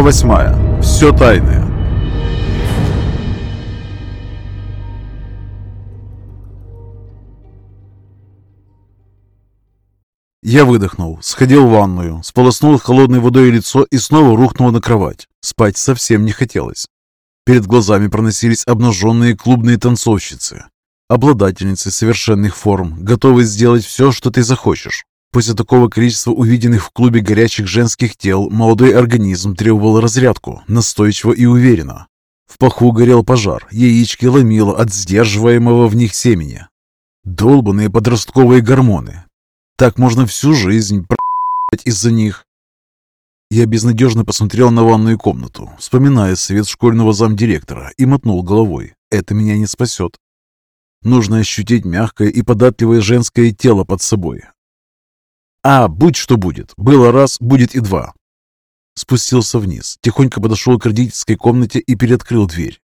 Восьмая. Все тайное. Я выдохнул, сходил в ванную, сполоснул холодной водой лицо и снова рухнул на кровать. Спать совсем не хотелось. Перед глазами проносились обнаженные клубные танцовщицы, обладательницы совершенных форм, готовые сделать все, что ты захочешь. После такого количества увиденных в клубе горячих женских тел молодой организм требовал разрядку, настойчиво и уверенно. В паху горел пожар, яички ломило от сдерживаемого в них семени. Долбанные подростковые гормоны. Так можно всю жизнь про***ть из-за них. Я безнадежно посмотрел на ванную комнату, вспоминая совет школьного замдиректора, и мотнул головой. Это меня не спасет. Нужно ощутить мягкое и податливое женское тело под собой, а, будь что будет. Было раз, будет и два. Спустился вниз, тихонько подошел к родительской комнате и переоткрыл дверь.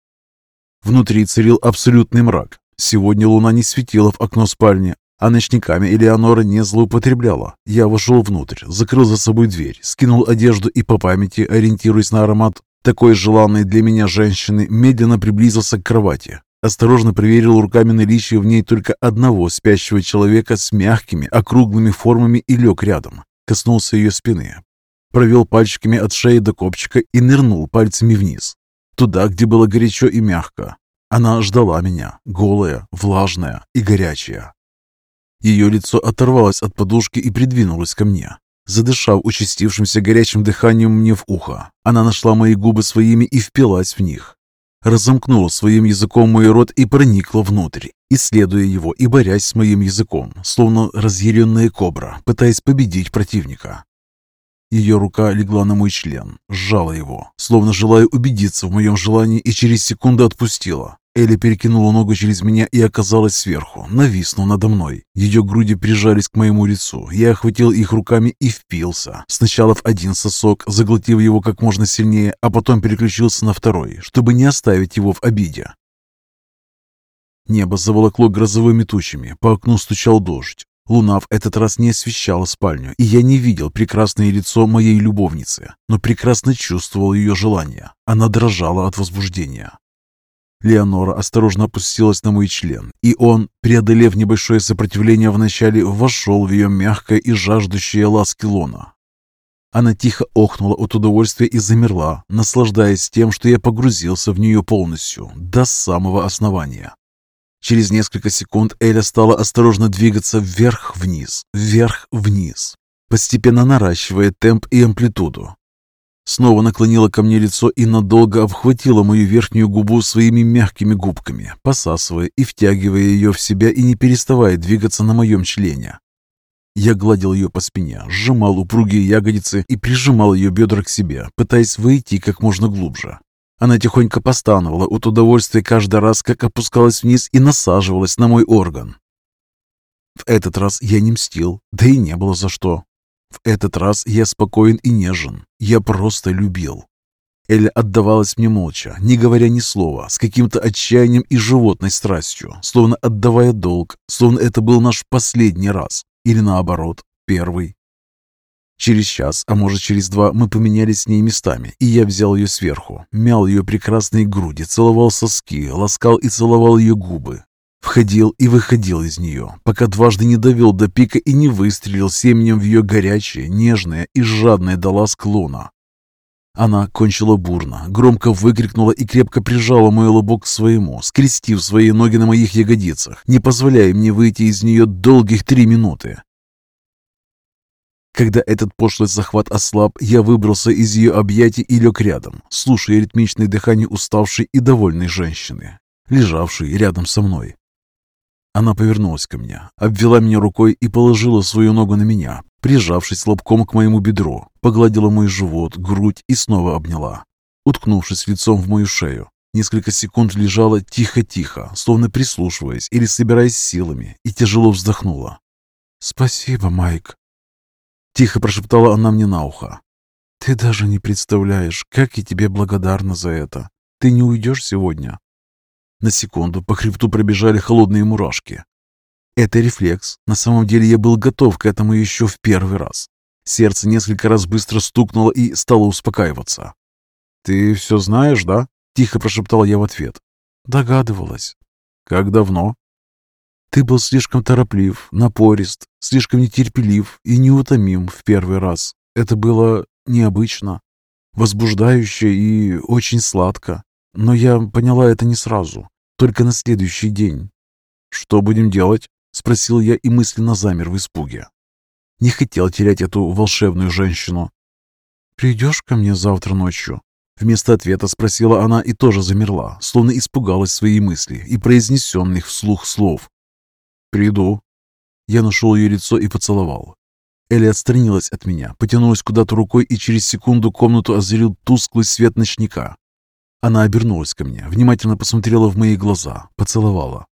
Внутри царил абсолютный мрак. Сегодня луна не светила в окно спальни, а ночниками Элеонора не злоупотребляла. Я вошел внутрь, закрыл за собой дверь, скинул одежду и по памяти, ориентируясь на аромат такой желанной для меня женщины, медленно приблизился к кровати. Осторожно проверил руками наличие в ней только одного спящего человека с мягкими, округлыми формами и лег рядом. Коснулся ее спины. Провел пальчиками от шеи до копчика и нырнул пальцами вниз. Туда, где было горячо и мягко. Она ждала меня, голая, влажная и горячая. Ее лицо оторвалось от подушки и придвинулось ко мне. Задышав участившимся горячим дыханием мне в ухо, она нашла мои губы своими и впилась в них разомкнула своим языком мой рот и проникла внутрь, исследуя его и борясь с моим языком, словно разъяренная кобра, пытаясь победить противника. Ее рука легла на мой член, сжала его, словно желая убедиться в моем желании и через секунду отпустила. Элли перекинула ногу через меня и оказалась сверху, нависнув надо мной. Ее груди прижались к моему лицу. Я охватил их руками и впился. Сначала в один сосок, заглотив его как можно сильнее, а потом переключился на второй, чтобы не оставить его в обиде. Небо заволокло грозовыми тучами, по окну стучал дождь. Луна в этот раз не освещала спальню, и я не видел прекрасное лицо моей любовницы, но прекрасно чувствовал ее желание. Она дрожала от возбуждения. Леонора осторожно опустилась на мой член, и он, преодолев небольшое сопротивление вначале, вошел в ее мягкое и жаждущее ласки лона. Она тихо охнула от удовольствия и замерла, наслаждаясь тем, что я погрузился в нее полностью, до самого основания. Через несколько секунд Эля стала осторожно двигаться вверх-вниз, вверх-вниз, постепенно наращивая темп и амплитуду. Снова наклонила ко мне лицо и надолго обхватила мою верхнюю губу своими мягкими губками, посасывая и втягивая ее в себя и не переставая двигаться на моем члене. Я гладил ее по спине, сжимал упругие ягодицы и прижимал ее бедра к себе, пытаясь войти как можно глубже. Она тихонько постановала от удовольствия каждый раз, как опускалась вниз и насаживалась на мой орган. В этот раз я не мстил, да и не было за что. В этот раз я спокоен и нежен. Я просто любил. Эля отдавалась мне молча, не говоря ни слова, с каким-то отчаянием и животной страстью, словно отдавая долг, словно это был наш последний раз. Или наоборот, первый. Через час, а может через два, мы поменялись с ней местами, и я взял ее сверху, мял ее прекрасные груди, целовал соски, ласкал и целовал ее губы, Входил и выходил из нее, пока дважды не довел до пика и не выстрелил семенем в ее горячее, нежное и жадное до ласк луна. Она кончила бурно, громко выкрикнула и крепко прижала мой лобок к своему, скрестив свои ноги на моих ягодицах, не позволяя мне выйти из нее долгих три минуты. Когда этот пошлый захват ослаб, я выбрался из ее объятий и лег рядом, слушая ритмичное дыхание уставшей и довольной женщины, лежавшей рядом со мной. Она повернулась ко мне, обвела меня рукой и положила свою ногу на меня, прижавшись лобком к моему бедру, погладила мой живот, грудь и снова обняла, уткнувшись лицом в мою шею. Несколько секунд лежала тихо-тихо, словно прислушиваясь или собираясь силами, и тяжело вздохнула. «Спасибо, Майк», — тихо прошептала она мне на ухо. «Ты даже не представляешь, как я тебе благодарна за это. Ты не уйдешь сегодня?» На секунду по хребту пробежали холодные мурашки. Это рефлекс. На самом деле я был готов к этому еще в первый раз. Сердце несколько раз быстро стукнуло и стало успокаиваться. «Ты все знаешь, да?» – тихо прошептал я в ответ. «Догадывалась». «Как давно?» «Ты был слишком тороплив, напорист, слишком нетерпелив и неутомим в первый раз. Это было необычно, возбуждающе и очень сладко. Но я поняла это не сразу, только на следующий день. «Что будем делать?» – спросил я и мысленно замер в испуге. Не хотел терять эту волшебную женщину. «Придешь ко мне завтра ночью?» Вместо ответа спросила она и тоже замерла, словно испугалась своей мысли и произнесенных вслух слов. «Приду». Я нашел ее лицо и поцеловал. Элли отстранилась от меня, потянулась куда-то рукой и через секунду комнату озарил тусклый свет ночника. Она обернулась ко мне, внимательно посмотрела в мои глаза, поцеловала.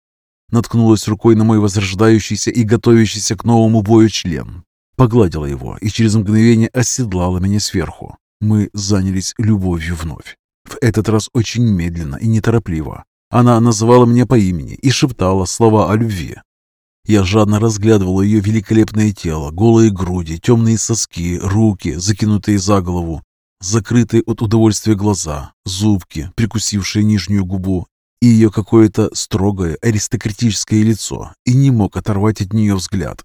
Наткнулась рукой на мой возрождающийся и готовящийся к новому бою член. Погладила его и через мгновение оседлала меня сверху. Мы занялись любовью вновь. В этот раз очень медленно и неторопливо. Она называла меня по имени и шептала слова о любви. Я жадно разглядывал ее великолепное тело, голые груди, темные соски, руки, закинутые за голову, закрытые от удовольствия глаза, зубки, прикусившие нижнюю губу, и ее какое-то строгое аристократическое лицо, и не мог оторвать от нее взгляд.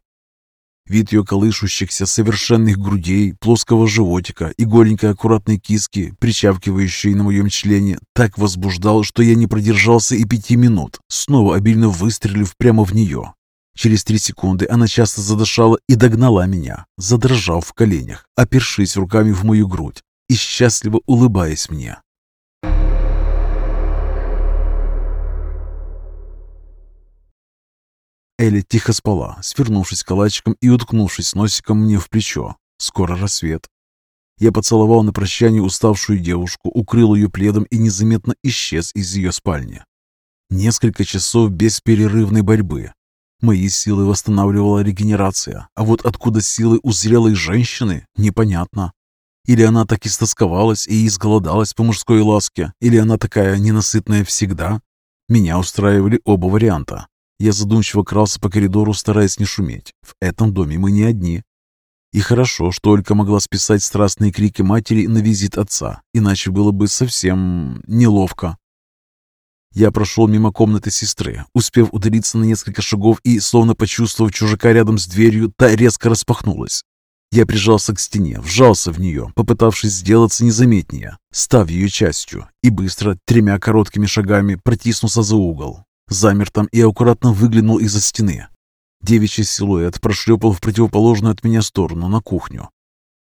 Вид ее колышущихся совершенных грудей, плоского животика и голенькой аккуратной киски, причавкивающей на моем члене, так возбуждал, что я не продержался и пяти минут, снова обильно выстрелив прямо в нее. Через три секунды она часто задышала и догнала меня, задрожав в коленях, опершись руками в мою грудь и счастливо улыбаясь мне. Эля тихо спала, свернувшись калачиком и уткнувшись носиком мне в плечо. Скоро рассвет. Я поцеловал на прощание уставшую девушку, укрыл ее пледом и незаметно исчез из ее спальни. Несколько часов бесперерывной борьбы. Мои силы восстанавливала регенерация, а вот откуда силы у зрелой женщины, непонятно. Или она так истосковалась и изголодалась по мужской ласке, или она такая ненасытная всегда. Меня устраивали оба варианта. Я задумчиво крался по коридору, стараясь не шуметь. В этом доме мы не одни. И хорошо, что Олька могла списать страстные крики матери на визит отца, иначе было бы совсем неловко. Я прошел мимо комнаты сестры, успев удалиться на несколько шагов и, словно почувствовав чужака рядом с дверью, та резко распахнулась. Я прижался к стене, вжался в нее, попытавшись сделаться незаметнее, став ее частью, и быстро, тремя короткими шагами, протиснулся за угол. Замер там и аккуратно выглянул из-за стены. Девичий силуэт прошлепал в противоположную от меня сторону, на кухню.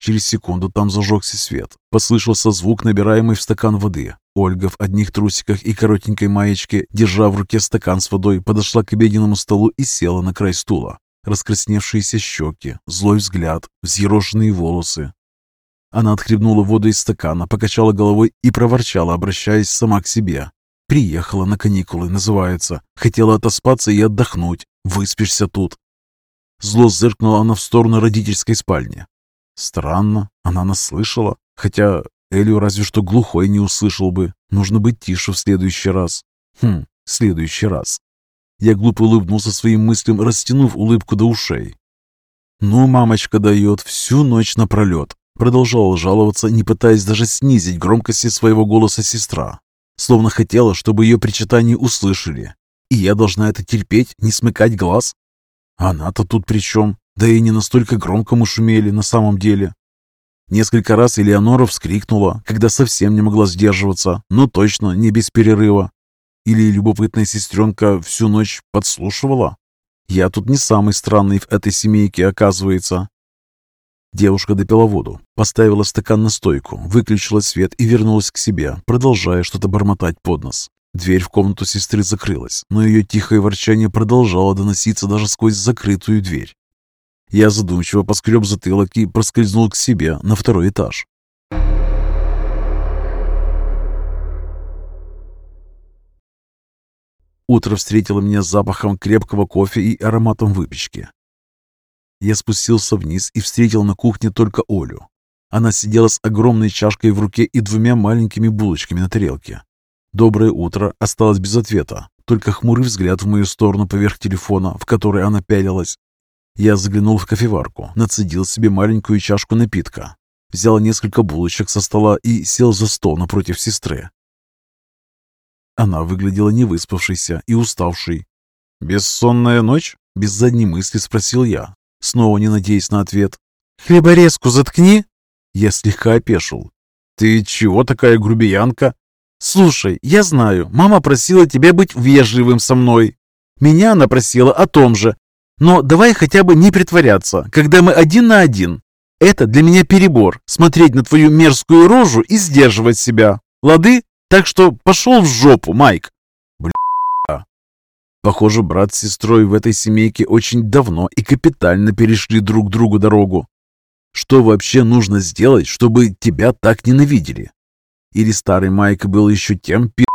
Через секунду там зажегся свет. Послышался звук, набираемый в стакан воды. Ольга в одних трусиках и коротенькой маечке, держа в руке стакан с водой, подошла к обеденному столу и села на край стула. Раскрасневшиеся щеки, злой взгляд, взъерошенные волосы. Она отхлебнула воду из стакана, покачала головой и проворчала, обращаясь сама к себе. Приехала на каникулы, называется. Хотела отоспаться и отдохнуть. Выспишься тут. Зло зыркнула она в сторону родительской спальни. Странно, она нас слышала. Хотя Элю разве что глухой не услышал бы. Нужно быть тише в следующий раз. Хм, следующий раз. Я глупо улыбнулся своим мыслям, растянув улыбку до ушей. «Ну, мамочка дает всю ночь напролет», продолжала жаловаться, не пытаясь даже снизить громкости своего голоса сестра словно хотела, чтобы ее причитание услышали. И я должна это терпеть, не смыкать глаз? Она-то тут при чем? Да и не настолько громко мы шумели на самом деле. Несколько раз Элеонора вскрикнула, когда совсем не могла сдерживаться, но точно не без перерыва. Или любопытная сестренка всю ночь подслушивала? Я тут не самый странный в этой семейке, оказывается. Девушка допила воду, поставила стакан на стойку, выключила свет и вернулась к себе, продолжая что-то бормотать под нос. Дверь в комнату сестры закрылась, но ее тихое ворчание продолжало доноситься даже сквозь закрытую дверь. Я задумчиво поскреб затылок и проскользнул к себе на второй этаж. Утро встретило меня запахом крепкого кофе и ароматом выпечки. Я спустился вниз и встретил на кухне только Олю. Она сидела с огромной чашкой в руке и двумя маленькими булочками на тарелке. «Доброе утро» осталось без ответа, только хмурый взгляд в мою сторону поверх телефона, в который она пялилась. Я заглянул в кофеварку, нацедил себе маленькую чашку напитка. взял несколько булочек со стола и сел за стол напротив сестры. Она выглядела невыспавшейся и уставшей. «Бессонная ночь?» – без задней мысли спросил я, снова не надеясь на ответ. «Хлеборезку заткни!» Я слегка опешил. «Ты чего такая грубиянка?» «Слушай, я знаю, мама просила тебя быть вежливым со мной. Меня она просила о том же. Но давай хотя бы не притворяться, когда мы один на один. Это для меня перебор, смотреть на твою мерзкую рожу и сдерживать себя. Лады? Так что пошел в жопу, Майк. Бля. Похоже, брат с сестрой в этой семейке очень давно и капитально перешли друг другу дорогу. Что вообще нужно сделать, чтобы тебя так ненавидели? Или старый Майк был еще тем пи***,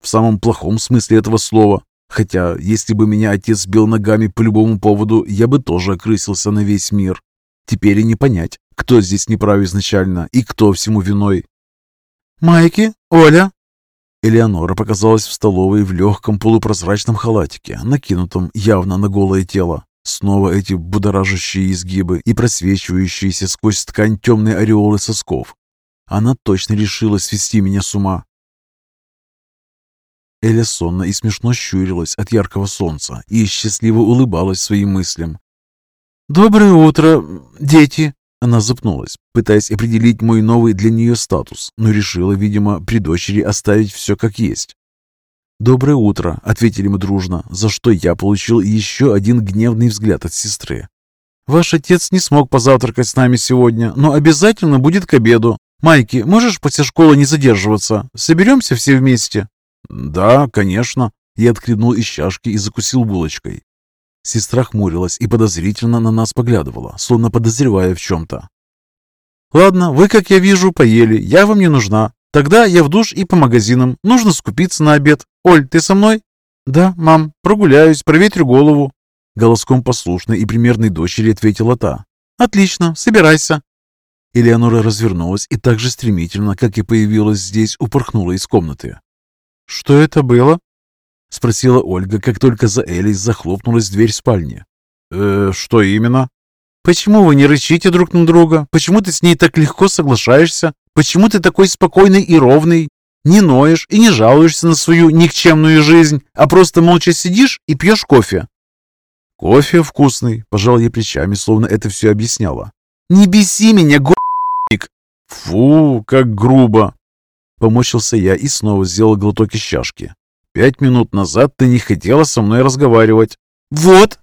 в самом плохом смысле этого слова? Хотя, если бы меня отец бил ногами по любому поводу, я бы тоже окрысился на весь мир. Теперь и не понять, кто здесь неправ изначально и кто всему виной. «Майки? Оля?» Элеонора показалась в столовой в легком полупрозрачном халатике, накинутом явно на голое тело. Снова эти будоражащие изгибы и просвечивающиеся сквозь ткань темные ореолы сосков. Она точно решила свести меня с ума. Эля сонно и смешно щурилась от яркого солнца и счастливо улыбалась своим мыслям. «Доброе утро, дети!» Она запнулась, пытаясь определить мой новый для нее статус, но решила, видимо, при дочери оставить все как есть. «Доброе утро», — ответили мы дружно, за что я получил еще один гневный взгляд от сестры. «Ваш отец не смог позавтракать с нами сегодня, но обязательно будет к обеду. Майки, можешь после школы не задерживаться? Соберемся все вместе?» «Да, конечно». Я отхлебнул из чашки и закусил булочкой. Сестра хмурилась и подозрительно на нас поглядывала, словно подозревая в чем-то. «Ладно, вы, как я вижу, поели, я вам не нужна. Тогда я в душ и по магазинам. Нужно скупиться на обед. Оль, ты со мной?» «Да, мам, прогуляюсь, проветрю голову». Голоском послушной и примерной дочери ответила та. «Отлично, собирайся». Элеонора развернулась и так же стремительно, как и появилась здесь, упорхнула из комнаты. «Что это было?» — спросила Ольга, как только за Элей захлопнулась дверь спальни. «Э, что именно?» «Почему вы не рычите друг на друга? Почему ты с ней так легко соглашаешься? Почему ты такой спокойный и ровный? Не ноешь и не жалуешься на свою никчемную жизнь, а просто молча сидишь и пьешь кофе?» «Кофе вкусный», — пожал я плечами, словно это все объясняло. «Не беси меня, го***ник!» «Фу, как грубо!» Помочился я и снова сделал глоток из чашки. Пять минут назад ты не хотела со мной разговаривать». «Вот!»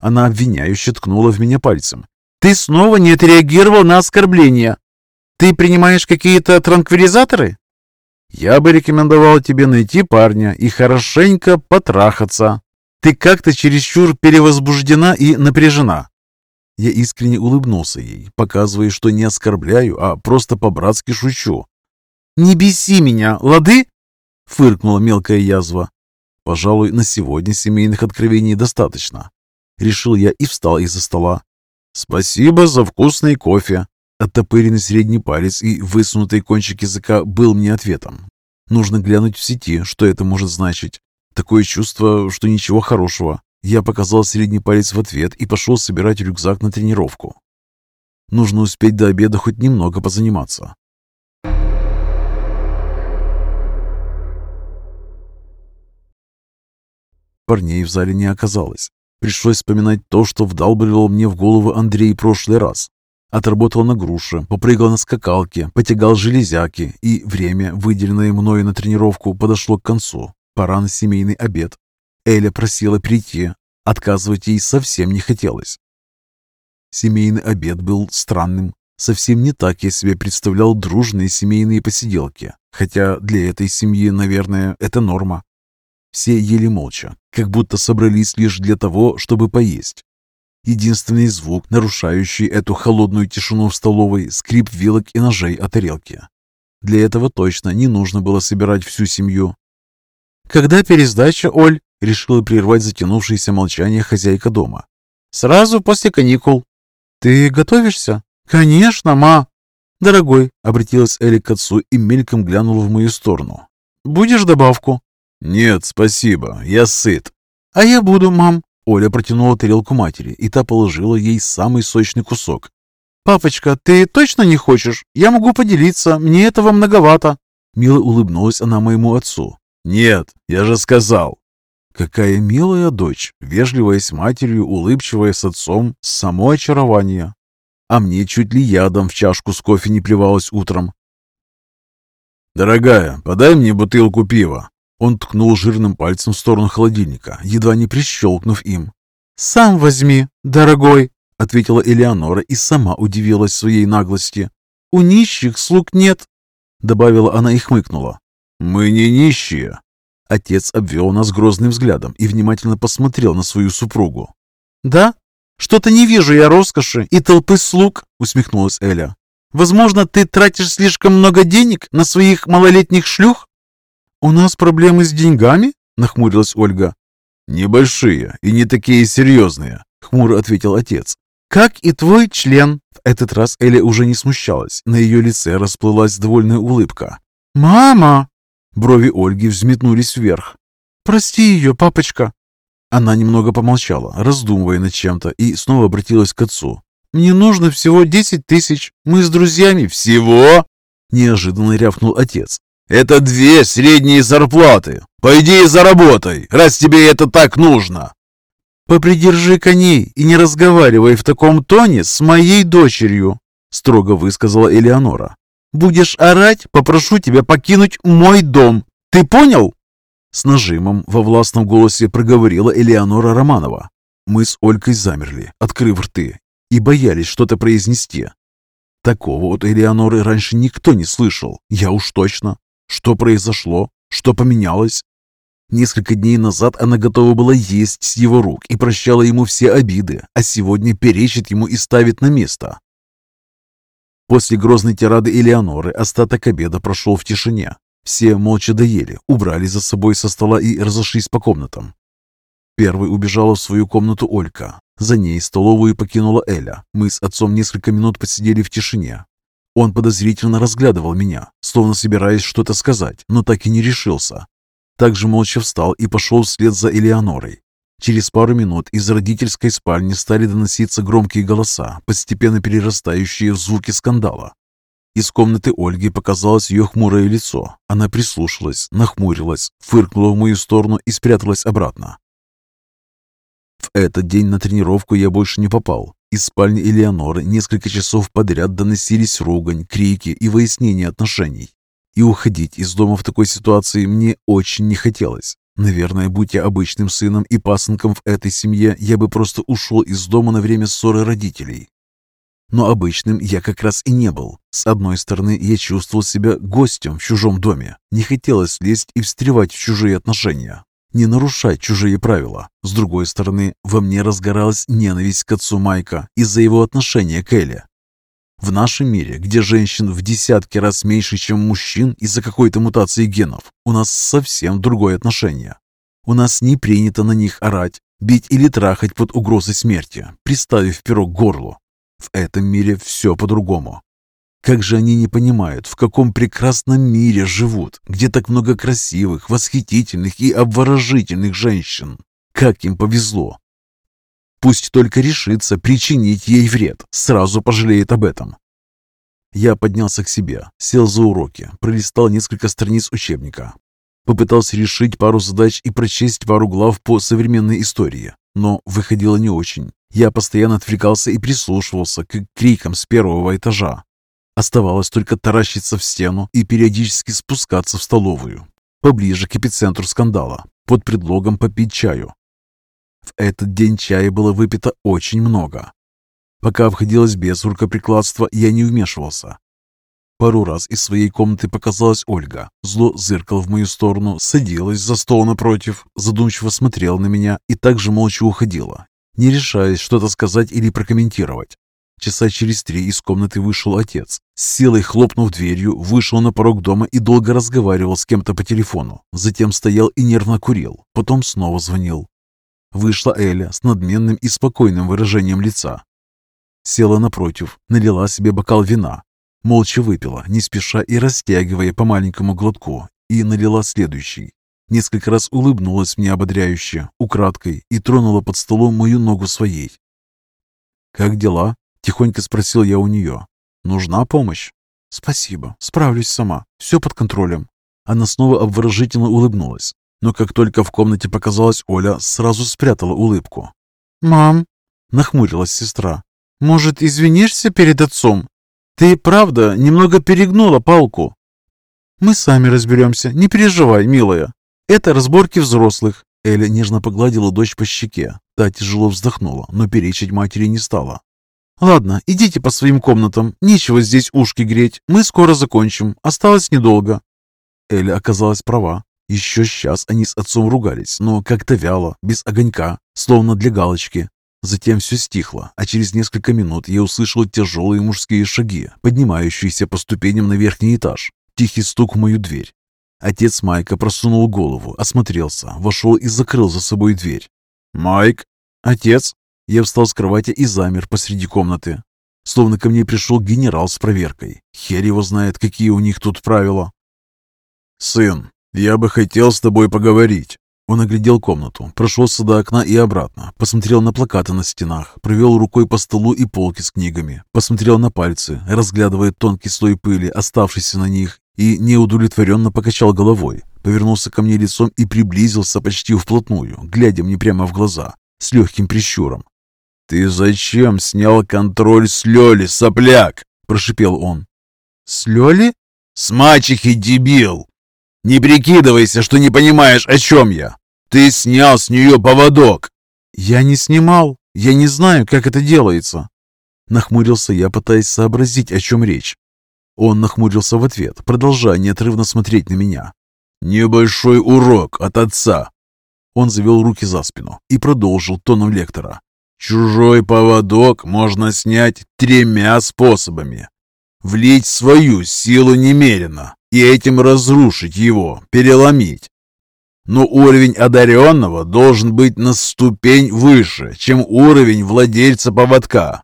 Она обвиняюще ткнула в меня пальцем. «Ты снова не отреагировал на оскорбление. Ты принимаешь какие-то транквилизаторы?» «Я бы рекомендовал тебе найти парня и хорошенько потрахаться. Ты как-то чересчур перевозбуждена и напряжена». Я искренне улыбнулся ей, показывая, что не оскорбляю, а просто по-братски шучу. «Не беси меня, лады?» Фыркнула мелкая язва. Пожалуй, на сегодня семейных откровений достаточно. Решил я и встал из-за стола. Спасибо за вкусный кофе. Оттопыренный средний палец и высунутый кончик языка был мне ответом. Нужно глянуть в сети, что это может значить. Такое чувство, что ничего хорошего. Я показал средний палец в ответ и пошел собирать рюкзак на тренировку. Нужно успеть до обеда хоть немного позаниматься. Парней в зале не оказалось. Пришлось вспоминать то, что вдалбливал мне в голову Андрей прошлый раз. Отработал на груше, попрыгал на скакалке, потягал железяки, и время, выделенное мною на тренировку, подошло к концу. Пора на семейный обед. Эля просила прийти. Отказывать ей совсем не хотелось. Семейный обед был странным. Совсем не так я себе представлял дружные семейные посиделки. Хотя для этой семьи, наверное, это норма. Все ели молча, как будто собрались лишь для того, чтобы поесть. Единственный звук, нарушающий эту холодную тишину в столовой, скрип вилок и ножей о тарелке. Для этого точно не нужно было собирать всю семью. «Когда пересдача, Оль?» — решила прервать затянувшееся молчание хозяйка дома. «Сразу после каникул». «Ты готовишься?» «Конечно, ма!» «Дорогой», — обратилась Эля к отцу и мельком глянула в мою сторону. «Будешь добавку?» «Нет, спасибо, я сыт». «А я буду, мам». Оля протянула тарелку матери, и та положила ей самый сочный кусок. «Папочка, ты точно не хочешь? Я могу поделиться, мне этого многовато». Мило улыбнулась она моему отцу. «Нет, я же сказал». Какая милая дочь, вежливая с матерью, улыбчивая с отцом, само очарование. А мне чуть ли ядом в чашку с кофе не плевалось утром. «Дорогая, подай мне бутылку пива». Он ткнул жирным пальцем в сторону холодильника, едва не прищелкнув им. «Сам возьми, дорогой», — ответила Элеонора и сама удивилась своей наглости. «У нищих слуг нет», — добавила она и хмыкнула. «Мы не нищие». Отец обвел нас грозным взглядом и внимательно посмотрел на свою супругу. «Да? Что-то не вижу я роскоши и толпы слуг», — усмехнулась Эля. «Возможно, ты тратишь слишком много денег на своих малолетних шлюх?» «У нас проблемы с деньгами?» — нахмурилась Ольга. «Небольшие и не такие серьезные», — хмуро ответил отец. «Как и твой член». В этот раз Эля уже не смущалась. На ее лице расплылась довольная улыбка. «Мама!» Брови Ольги взметнулись вверх. «Прости ее, папочка!» Она немного помолчала, раздумывая над чем-то, и снова обратилась к отцу. «Мне нужно всего десять тысяч. Мы с друзьями всего!» Неожиданно рявкнул отец. «Это две средние зарплаты. Пойди и заработай, раз тебе это так нужно!» «Попридержи коней и не разговаривай в таком тоне с моей дочерью», строго высказала Элеонора. Будешь орать, попрошу тебя покинуть мой дом. Ты понял?» С нажимом во властном голосе проговорила Элеонора Романова. Мы с Олькой замерли, открыв рты, и боялись что-то произнести. Такого от Элеоноры раньше никто не слышал, я уж точно. Что произошло? Что поменялось? Несколько дней назад она готова была есть с его рук и прощала ему все обиды, а сегодня перечит ему и ставит на место. После грозной тирады Элеоноры остаток обеда прошел в тишине. Все молча доели, убрали за собой со стола и разошлись по комнатам. Первой убежала в свою комнату Олька. За ней столовую покинула Эля. Мы с отцом несколько минут посидели в тишине. Он подозрительно разглядывал меня, словно собираясь что-то сказать, но так и не решился. Также молча встал и пошел вслед за Элеонорой. Через пару минут из родительской спальни стали доноситься громкие голоса, постепенно перерастающие в звуки скандала. Из комнаты Ольги показалось ее хмурое лицо. Она прислушалась, нахмурилась, фыркнула в мою сторону и спряталась обратно. В этот день на тренировку я больше не попал. Из спальни Элеоноры несколько часов подряд доносились ругань, крики и выяснение отношений. И уходить из дома в такой ситуации мне очень не хотелось. Наверное, будь я обычным сыном и пасынком в этой семье, я бы просто ушел из дома на время ссоры родителей. Но обычным я как раз и не был. С одной стороны, я чувствовал себя гостем в чужом доме. Не хотелось лезть и встревать в чужие отношения. Не нарушать чужие правила. С другой стороны, во мне разгоралась ненависть к отцу Майка из-за его отношения к Эле. В нашем мире, где женщин в десятки раз меньше, чем мужчин из-за какой-то мутации генов, у нас совсем другое отношение. У нас не принято на них орать, бить или трахать под угрозой смерти, приставив пирог к горлу. В этом мире все по-другому. Как же они не понимают, в каком прекрасном мире живут, где так много красивых, восхитительных и обворожительных женщин. Как им повезло, Пусть только решится причинить ей вред, сразу пожалеет об этом. Я поднялся к себе, сел за уроки, пролистал несколько страниц учебника. Попытался решить пару задач и прочесть пару глав по современной истории, но выходило не очень. Я постоянно отвлекался и прислушивался к крикам с первого этажа. Оставалось только таращиться в стену и периодически спускаться в столовую, поближе к эпицентру скандала, под предлогом попить чаю. В этот день чая было выпито очень много. Пока обходилось без рукоприкладства, я не вмешивался. Пару раз из своей комнаты показалась Ольга. Зло зыркал в мою сторону, садилась за стол напротив, задумчиво смотрела на меня и также молча уходила, не решаясь что-то сказать или прокомментировать. Часа через три из комнаты вышел отец. С силой хлопнув дверью, вышел на порог дома и долго разговаривал с кем-то по телефону. Затем стоял и нервно курил. Потом снова звонил. Вышла Эля с надменным и спокойным выражением лица. Села напротив, налила себе бокал вина. Молча выпила, не спеша и растягивая по маленькому глотку, и налила следующий. Несколько раз улыбнулась мне ободряюще, украдкой, и тронула под столом мою ногу своей. «Как дела?» – Тихонько спросил я у нее. «Нужна помощь?» «Спасибо, справлюсь сама. Все под контролем». Она снова обворожительно улыбнулась. Но как только в комнате показалась Оля, сразу спрятала улыбку. «Мам!» — нахмурилась сестра. «Может, извинишься перед отцом? Ты, правда, немного перегнула палку». «Мы сами разберемся, не переживай, милая. Это разборки взрослых». Эля нежно погладила дочь по щеке. Та тяжело вздохнула, но перечить матери не стала. «Ладно, идите по своим комнатам. Нечего здесь ушки греть. Мы скоро закончим. Осталось недолго». Эля оказалась права. Еще сейчас они с отцом ругались, но как-то вяло, без огонька, словно для галочки. Затем все стихло, а через несколько минут я услышал тяжелые мужские шаги, поднимающиеся по ступеням на верхний этаж. Тихий стук в мою дверь. Отец Майка просунул голову, осмотрелся, вошел и закрыл за собой дверь. «Майк!» «Отец!» Я встал с кровати и замер посреди комнаты. Словно ко мне пришел генерал с проверкой. Хер его знает, какие у них тут правила. «Сын, я бы хотел с тобой поговорить». Он оглядел комнату, прошелся до окна и обратно, посмотрел на плакаты на стенах, провел рукой по столу и полке с книгами, посмотрел на пальцы, разглядывая тонкий слой пыли, оставшийся на них, и неудовлетворенно покачал головой, повернулся ко мне лицом и приблизился почти вплотную, глядя мне прямо в глаза, с легким прищуром. «Ты зачем снял контроль с Лёли, сопляк?» – прошипел он. «С Лёли?» «С мачехи, дебил! Не прикидывайся, что не понимаешь, о чем я. Ты снял с нее поводок!» «Я не снимал. Я не знаю, как это делается». Нахмурился я, пытаясь сообразить, о чем речь. Он нахмурился в ответ, продолжая неотрывно смотреть на меня. «Небольшой урок от отца!» Он завел руки за спину и продолжил тоном лектора. Чужой поводок можно снять тремя способами. Влить свою силу немерено и этим разрушить его, переломить. Но уровень одаренного должен быть на ступень выше, чем уровень владельца поводка.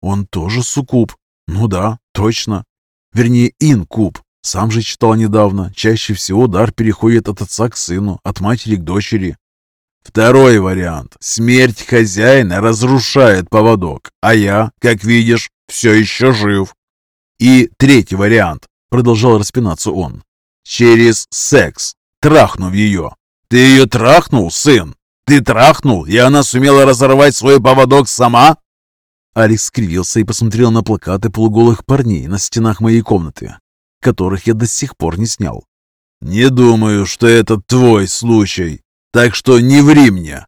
Он тоже суккуб. Ну да, точно. Вернее, инкуб. Сам же читал недавно. Чаще всего дар переходит от отца к сыну, от матери к дочери. Второй вариант. Смерть хозяина разрушает поводок, а я, как видишь, все еще жив. И третий вариант, продолжал распинаться он. Через секс, трахнув ее. Ты ее трахнул, сын? Ты трахнул, и она сумела разорвать свой поводок сама? Алекс скривился и посмотрел на плакаты полуголых парней на стенах моей комнаты, которых я до сих пор не снял. «Не думаю, что это твой случай», так что не ври мне.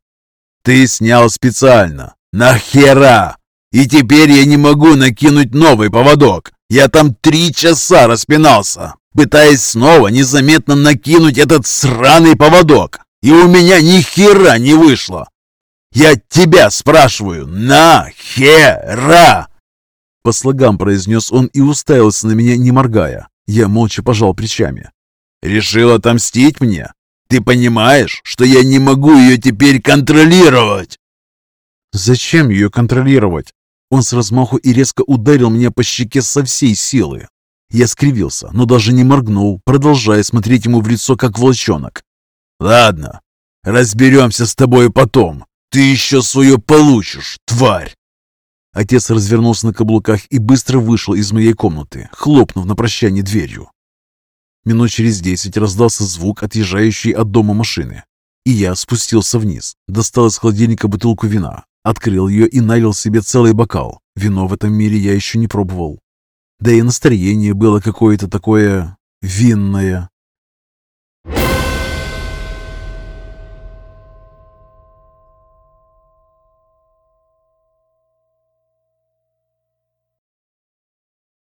Ты снял специально. Нахера? И теперь я не могу накинуть новый поводок. Я там три часа распинался, пытаясь снова незаметно накинуть этот сраный поводок. И у меня ни хера не вышло. Я тебя спрашиваю, нахера? По слогам произнес он и уставился на меня, не моргая. Я молча пожал плечами. «Решил отомстить мне? Ты понимаешь, что я не могу ее теперь контролировать?» «Зачем ее контролировать?» Он с размаху и резко ударил меня по щеке со всей силы. Я скривился, но даже не моргнул, продолжая смотреть ему в лицо, как волчонок. «Ладно, разберемся с тобой потом. Ты еще свое получишь, тварь!» Отец развернулся на каблуках и быстро вышел из моей комнаты, хлопнув на прощание дверью. Минут через десять раздался звук отъезжающей от дома машины. И я спустился вниз, достал из холодильника бутылку вина, открыл ее и налил себе целый бокал. Вино в этом мире я еще не пробовал. Да и настроение было какое-то такое винное.